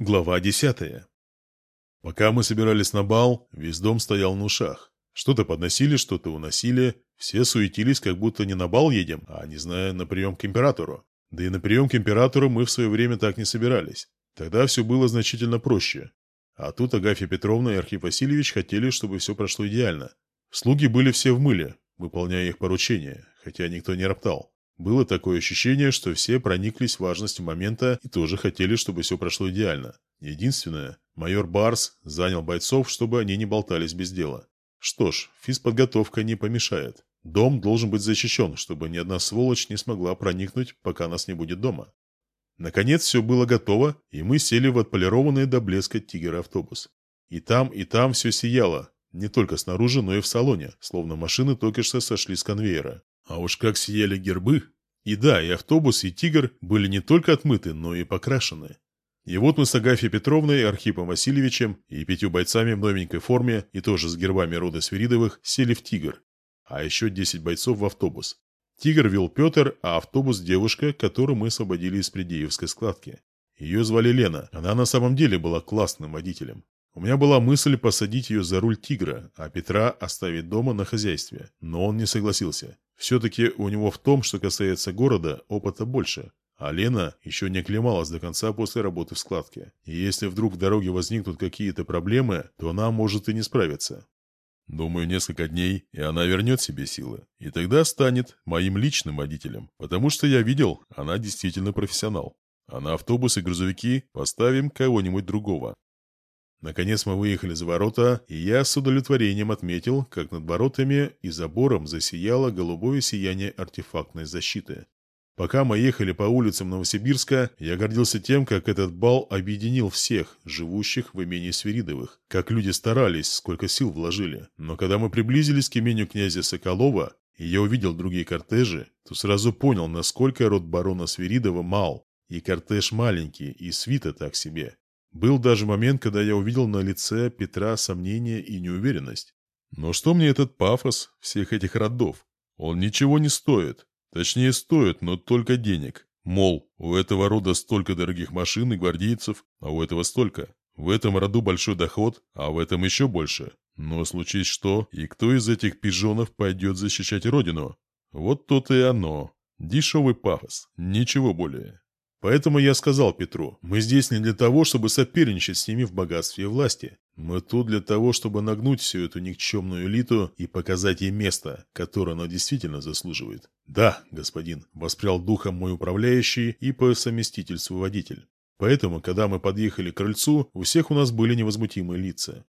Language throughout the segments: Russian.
Глава десятая. Пока мы собирались на бал, весь дом стоял на ушах. Что-то подносили, что-то уносили. Все суетились, как будто не на бал едем, а, не знаю, на прием к императору. Да и на прием к императору мы в свое время так не собирались. Тогда все было значительно проще. А тут Агафья Петровна и Архип Васильевич хотели, чтобы все прошло идеально. Слуги были все в мыле, выполняя их поручения, хотя никто не роптал. Было такое ощущение, что все прониклись важностью момента и тоже хотели, чтобы все прошло идеально. Единственное, майор Барс занял бойцов, чтобы они не болтались без дела. Что ж, физподготовка не помешает. Дом должен быть защищен, чтобы ни одна сволочь не смогла проникнуть, пока нас не будет дома. Наконец все было готово, и мы сели в отполированный до блеска тигр-автобус. И там, и там все сияло, не только снаружи, но и в салоне, словно машины только что сошли с конвейера. А уж как сияли гербы! И да, и автобус, и тигр были не только отмыты, но и покрашены. И вот мы с Агафьей Петровной, Архипом Васильевичем и пятью бойцами в новенькой форме и тоже с гербами рода Свиридовых сели в «Тигр», а еще десять бойцов в автобус. «Тигр» вел Петр, а автобус – девушка, которую мы освободили из Придеевской складки. Ее звали Лена, она на самом деле была классным водителем. У меня была мысль посадить ее за руль «Тигра», а Петра оставить дома на хозяйстве, но он не согласился. Все-таки у него в том, что касается города, опыта больше. А Лена еще не оклемалась до конца после работы в складке. И если вдруг в дороге возникнут какие-то проблемы, то она может и не справиться. Думаю, несколько дней, и она вернет себе силы. И тогда станет моим личным водителем. Потому что я видел, она действительно профессионал. А на автобусы и грузовики поставим кого-нибудь другого. Наконец мы выехали за ворота, и я с удовлетворением отметил, как над воротами и забором засияло голубое сияние артефактной защиты. Пока мы ехали по улицам Новосибирска, я гордился тем, как этот бал объединил всех, живущих в имении Свиридовых, как люди старались, сколько сил вложили. Но когда мы приблизились к имению князя Соколова, и я увидел другие кортежи, то сразу понял, насколько род барона Свиридова мал, и кортеж маленький, и свита так себе. Был даже момент, когда я увидел на лице Петра сомнение и неуверенность. Но что мне этот пафос всех этих родов? Он ничего не стоит. Точнее, стоит, но только денег. Мол, у этого рода столько дорогих машин и гвардейцев, а у этого столько. В этом роду большой доход, а в этом еще больше. Но случись что, и кто из этих пижонов пойдет защищать родину? Вот то-то и оно. Дешевый пафос, ничего более. Поэтому я сказал Петру, мы здесь не для того, чтобы соперничать с ними в богатстве и власти. Мы тут для того, чтобы нагнуть всю эту никчемную элиту и показать ей место, которое она действительно заслуживает. Да, господин, воспрял духом мой управляющий и по совместительству водитель. Поэтому, когда мы подъехали к крыльцу, у всех у нас были невозмутимые лица.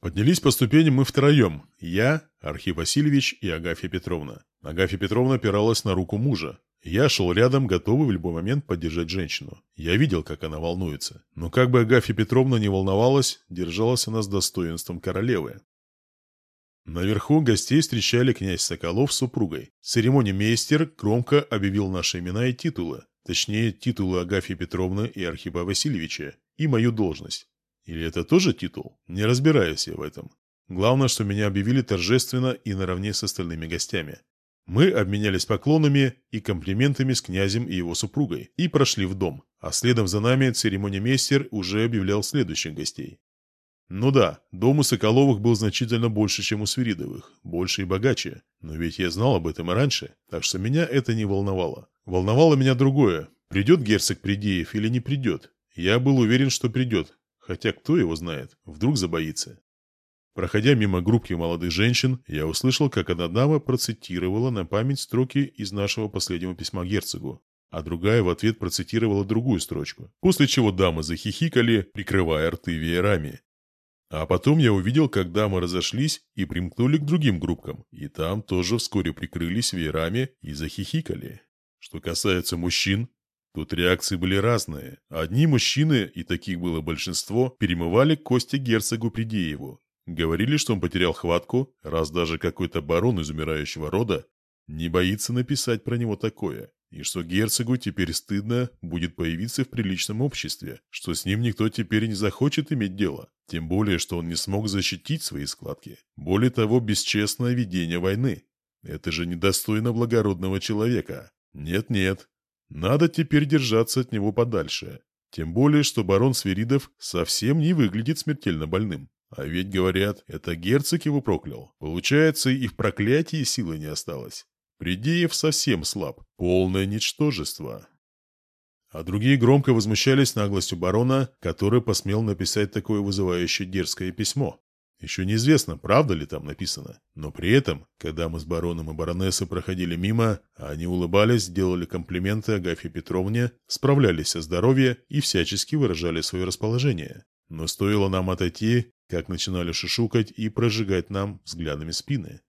Поднялись по ступеням мы втроем. Я, Архип Васильевич и Агафья Петровна. Агафья Петровна опиралась на руку мужа. Я шел рядом, готовый в любой момент поддержать женщину. Я видел, как она волнуется. Но как бы Агафья Петровна не волновалась, держалась она с достоинством королевы. Наверху гостей встречали князь Соколов с супругой. Церемонимейстер громко объявил наши имена и титулы. Точнее, титулы Агафьи Петровны и Архипа Васильевича. И мою должность. Или это тоже титул? Не разбираюсь я в этом. Главное, что меня объявили торжественно и наравне с остальными гостями. Мы обменялись поклонами и комплиментами с князем и его супругой и прошли в дом, а следом за нами церемонимейстер уже объявлял следующих гостей. Ну да, дом у Соколовых был значительно больше, чем у Свиридовых, больше и богаче, но ведь я знал об этом и раньше, так что меня это не волновало. Волновало меня другое, придет герцог Придеев или не придет. Я был уверен, что придет, хотя кто его знает, вдруг забоится. Проходя мимо группки молодых женщин, я услышал, как одна дама процитировала на память строки из нашего последнего письма герцогу, а другая в ответ процитировала другую строчку, после чего дамы захихикали, прикрывая рты веерами. А потом я увидел, как дамы разошлись и примкнули к другим группкам, и там тоже вскоре прикрылись веерами и захихикали. Что касается мужчин, Тут реакции были разные. Одни мужчины, и таких было большинство, перемывали кости герцогу Придееву, Говорили, что он потерял хватку, раз даже какой-то барон из умирающего рода не боится написать про него такое, и что герцогу теперь стыдно будет появиться в приличном обществе, что с ним никто теперь не захочет иметь дело, тем более, что он не смог защитить свои складки. Более того, бесчестное ведение войны. Это же недостойно благородного человека. Нет-нет, надо теперь держаться от него подальше. Тем более, что барон Свиридов совсем не выглядит смертельно больным. А ведь, говорят, это герцог его проклял. Получается, и в проклятии силы не осталось. Придеев совсем слаб. Полное ничтожество. А другие громко возмущались наглостью барона, который посмел написать такое вызывающее дерзкое письмо. Еще неизвестно, правда ли там написано, но при этом, когда мы с бароном и баронессой проходили мимо, они улыбались, делали комплименты Агафье Петровне, справлялись о здоровье и всячески выражали свое расположение. Но стоило нам отойти, как начинали шушукать и прожигать нам взглядами спины.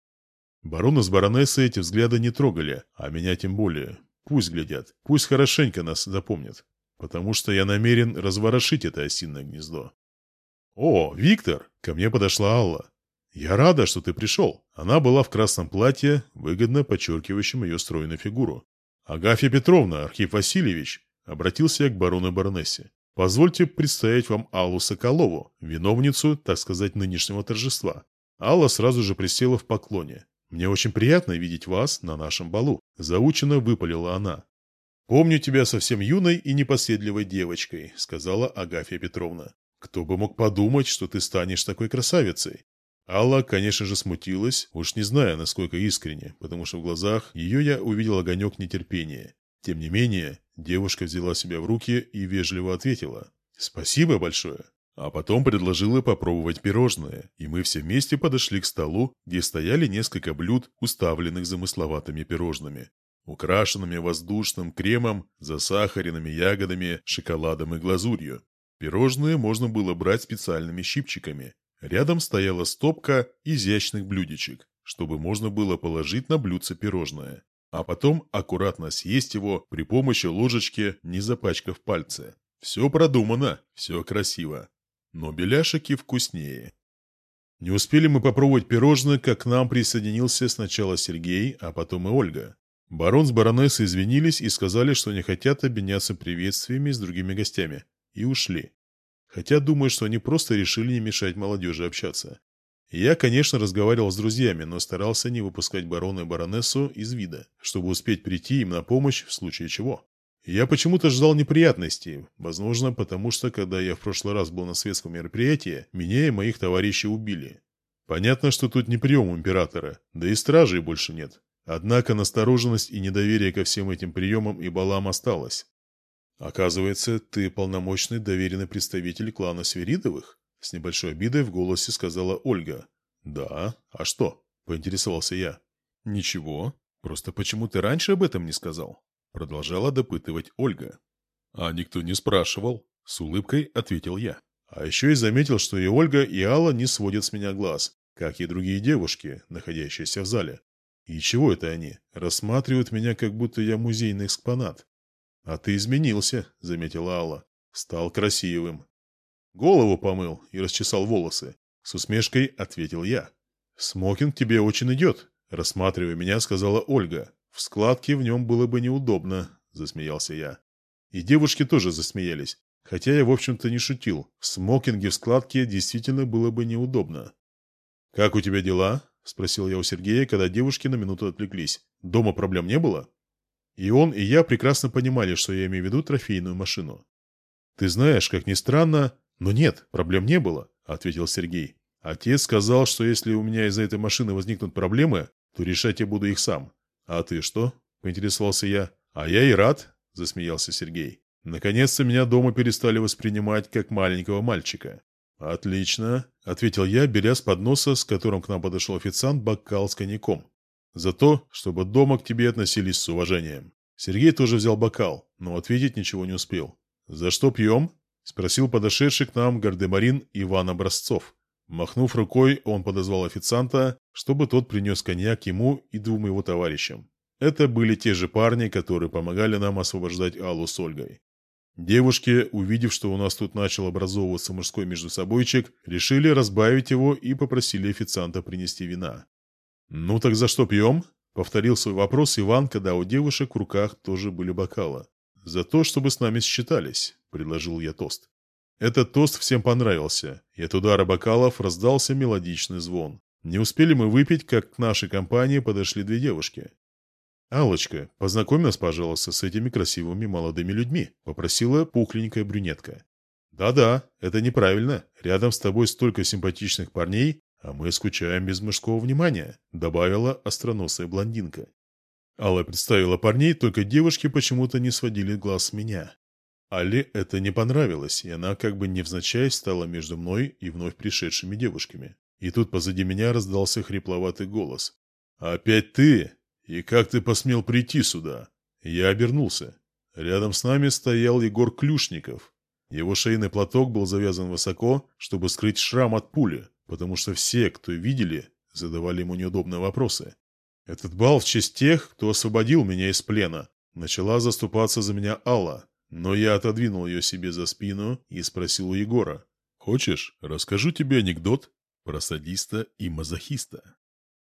Барона с баронессой эти взгляды не трогали, а меня тем более. Пусть глядят, пусть хорошенько нас запомнят, потому что я намерен разворошить это осиное гнездо. «О, Виктор!» — ко мне подошла Алла. «Я рада, что ты пришел». Она была в красном платье, выгодно подчеркивающем ее стройную фигуру. «Агафья Петровна, Архив Васильевич!» — обратился я к барону баронессе. «Позвольте представить вам Аллу Соколову, виновницу, так сказать, нынешнего торжества». Алла сразу же присела в поклоне. «Мне очень приятно видеть вас на нашем балу», — заученно выпалила она. «Помню тебя совсем юной и непоседливой девочкой», — сказала Агафья Петровна. Кто бы мог подумать, что ты станешь такой красавицей? Алла, конечно же, смутилась, уж не зная, насколько искренне, потому что в глазах ее я увидел огонек нетерпения. Тем не менее, девушка взяла себя в руки и вежливо ответила «Спасибо большое». А потом предложила попробовать пирожное, и мы все вместе подошли к столу, где стояли несколько блюд, уставленных замысловатыми пирожными, украшенными воздушным кремом, засахаренными ягодами, шоколадом и глазурью. Пирожные можно было брать специальными щипчиками. Рядом стояла стопка изящных блюдечек, чтобы можно было положить на блюдце пирожное, а потом аккуратно съесть его при помощи ложечки, не запачкав пальцы. Все продумано, все красиво. Но беляшики вкуснее. Не успели мы попробовать пирожное, как к нам присоединился сначала Сергей, а потом и Ольга. Барон с баронессой извинились и сказали, что не хотят обменяться приветствиями с другими гостями и ушли. Хотя думаю, что они просто решили не мешать молодежи общаться. Я, конечно, разговаривал с друзьями, но старался не выпускать барона и баронессу из вида, чтобы успеть прийти им на помощь в случае чего. Я почему-то ждал неприятностей, возможно, потому что, когда я в прошлый раз был на светском мероприятии, меня и моих товарищей убили. Понятно, что тут не прием императора, да и стражей больше нет. Однако настороженность и недоверие ко всем этим приемам и балам осталось. «Оказывается, ты полномочный доверенный представитель клана Сверидовых?» С небольшой обидой в голосе сказала Ольга. «Да, а что?» – поинтересовался я. «Ничего, просто почему ты раньше об этом не сказал?» Продолжала допытывать Ольга. «А никто не спрашивал», – с улыбкой ответил я. А еще и заметил, что и Ольга, и Алла не сводят с меня глаз, как и другие девушки, находящиеся в зале. И чего это они? Рассматривают меня, как будто я музейный экспонат. «А ты изменился», — заметила Алла. «Стал красивым». «Голову помыл и расчесал волосы», — с усмешкой ответил я. «Смокинг тебе очень идет», — рассматривая меня, сказала Ольга. «В складке в нем было бы неудобно», — засмеялся я. И девушки тоже засмеялись, хотя я, в общем-то, не шутил. В смокинге в складке действительно было бы неудобно. «Как у тебя дела?» — спросил я у Сергея, когда девушки на минуту отвлеклись. «Дома проблем не было?» И он, и я прекрасно понимали, что я имею в виду трофейную машину. «Ты знаешь, как ни странно, но нет, проблем не было», — ответил Сергей. «Отец сказал, что если у меня из-за этой машины возникнут проблемы, то решать я буду их сам. А ты что?» — поинтересовался я. «А я и рад», — засмеялся Сергей. «Наконец-то меня дома перестали воспринимать как маленького мальчика». «Отлично», — ответил я, беря с подноса, с которым к нам подошел официант, бокал с коньяком. За то, чтобы дома к тебе относились с уважением. Сергей тоже взял бокал, но ответить ничего не успел. «За что пьем?» – спросил подошедший к нам гардемарин Иван Образцов. Махнув рукой, он подозвал официанта, чтобы тот принес коньяк ему и двум его товарищам. Это были те же парни, которые помогали нам освобождать Аллу с Ольгой. Девушки, увидев, что у нас тут начал образовываться мужской междусобойчик, решили разбавить его и попросили официанта принести вина. «Ну так за что пьем?» — повторил свой вопрос Иван, когда у девушек в руках тоже были бокалы. «За то, чтобы с нами считались», — предложил я тост. Этот тост всем понравился, и от удара бокалов раздался мелодичный звон. Не успели мы выпить, как к нашей компании подошли две девушки. алочка познакомь нас, пожалуйста, с этими красивыми молодыми людьми», — попросила пухленькая брюнетка. «Да-да, это неправильно. Рядом с тобой столько симпатичных парней, а мы скучаем без мужского внимания», — добавила остроносая блондинка. Алла представила парней, только девушки почему-то не сводили глаз с меня. Алле это не понравилось, и она как бы невзначай стала между мной и вновь пришедшими девушками. И тут позади меня раздался хрипловатый голос. «Опять ты? И как ты посмел прийти сюда?» Я обернулся. Рядом с нами стоял Егор Клюшников. Его шейный платок был завязан высоко, чтобы скрыть шрам от пули, потому что все, кто видели, задавали ему неудобные вопросы. «Этот бал в честь тех, кто освободил меня из плена», начала заступаться за меня Алла, но я отодвинул ее себе за спину и спросил у Егора. «Хочешь, расскажу тебе анекдот про садиста и мазохиста?»